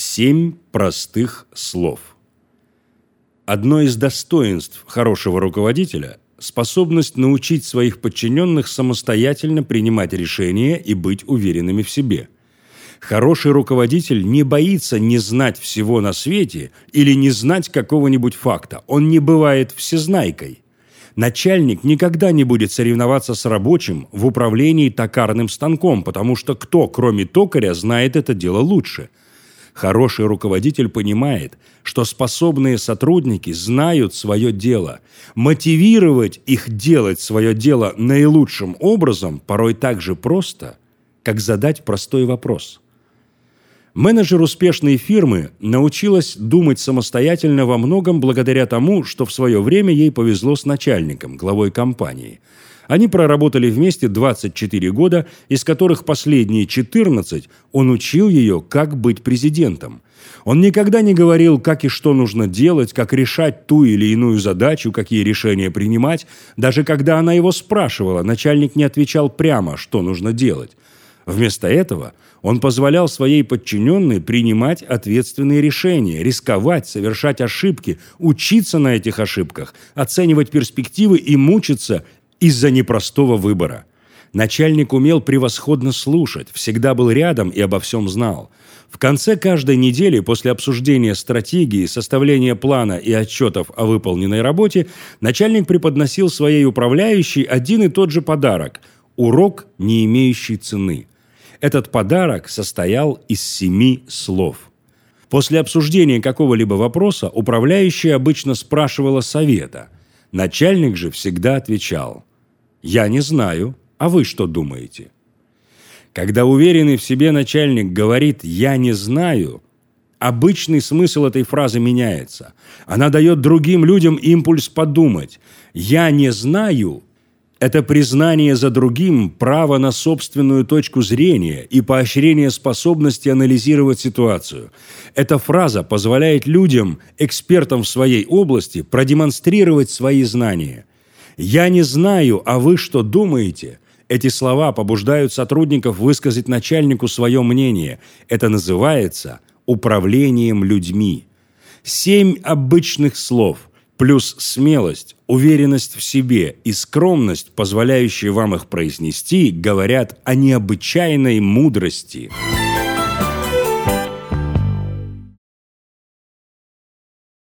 Семь простых слов. Одно из достоинств хорошего руководителя – способность научить своих подчиненных самостоятельно принимать решения и быть уверенными в себе. Хороший руководитель не боится не знать всего на свете или не знать какого-нибудь факта. Он не бывает всезнайкой. Начальник никогда не будет соревноваться с рабочим в управлении токарным станком, потому что кто, кроме токаря, знает это дело лучше – Хороший руководитель понимает, что способные сотрудники знают свое дело. Мотивировать их делать свое дело наилучшим образом порой так же просто, как задать простой вопрос. Менеджер успешной фирмы научилась думать самостоятельно во многом благодаря тому, что в свое время ей повезло с начальником, главой компании – они проработали вместе 24 года, из которых последние 14 он учил ее, как быть президентом. Он никогда не говорил, как и что нужно делать, как решать ту или иную задачу, какие решения принимать. Даже когда она его спрашивала, начальник не отвечал прямо, что нужно делать. Вместо этого он позволял своей подчиненной принимать ответственные решения, рисковать, совершать ошибки, учиться на этих ошибках, оценивать перспективы и мучиться из-за непростого выбора. Начальник умел превосходно слушать, всегда был рядом и обо всем знал. В конце каждой недели после обсуждения стратегии, составления плана и отчетов о выполненной работе начальник преподносил своей управляющей один и тот же подарок – урок, не имеющий цены. Этот подарок состоял из семи слов. После обсуждения какого-либо вопроса управляющая обычно спрашивала совета. Начальник же всегда отвечал – «Я не знаю, а вы что думаете?» Когда уверенный в себе начальник говорит «я не знаю», обычный смысл этой фразы меняется. Она дает другим людям импульс подумать. «Я не знаю» – это признание за другим права на собственную точку зрения и поощрение способности анализировать ситуацию. Эта фраза позволяет людям, экспертам в своей области, продемонстрировать свои знания. «Я не знаю, а вы что думаете?» Эти слова побуждают сотрудников высказать начальнику свое мнение. Это называется управлением людьми. Семь обычных слов плюс смелость, уверенность в себе и скромность, позволяющие вам их произнести, говорят о необычайной мудрости.